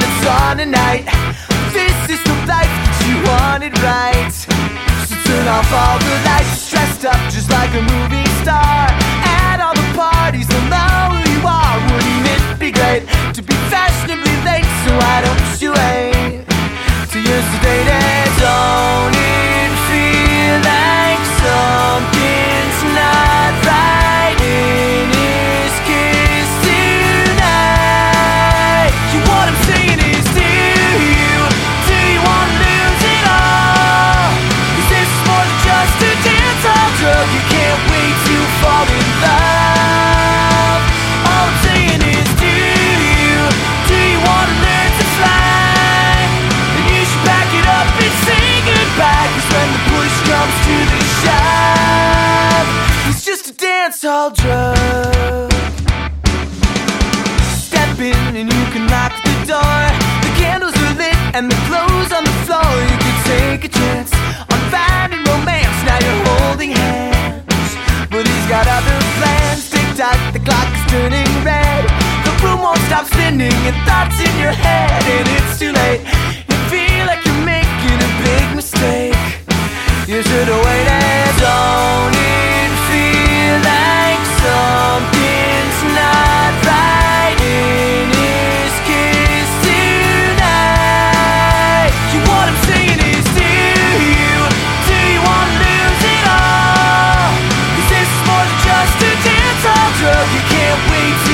and it's on night. This is the life you wanted, right? So turn off all the lights, dressed up just like a movie. all drugs. Step in and you can lock the door. The candles are lit and the clothes on the floor. You can take a chance on finding romance. Now you're holding hands, but he's got other plans. Tick tock, the clock is turning red. The room won't stop spinning, and thoughts in your head. wait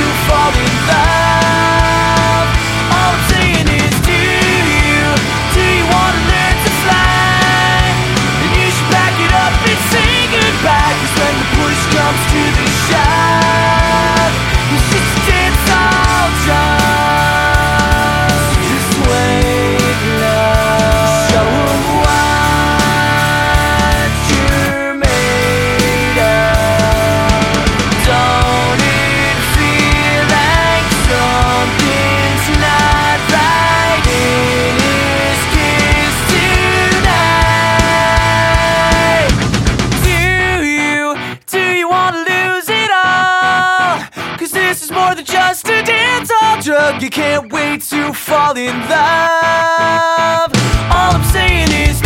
drug, you can't wait to fall in love. All I'm saying is.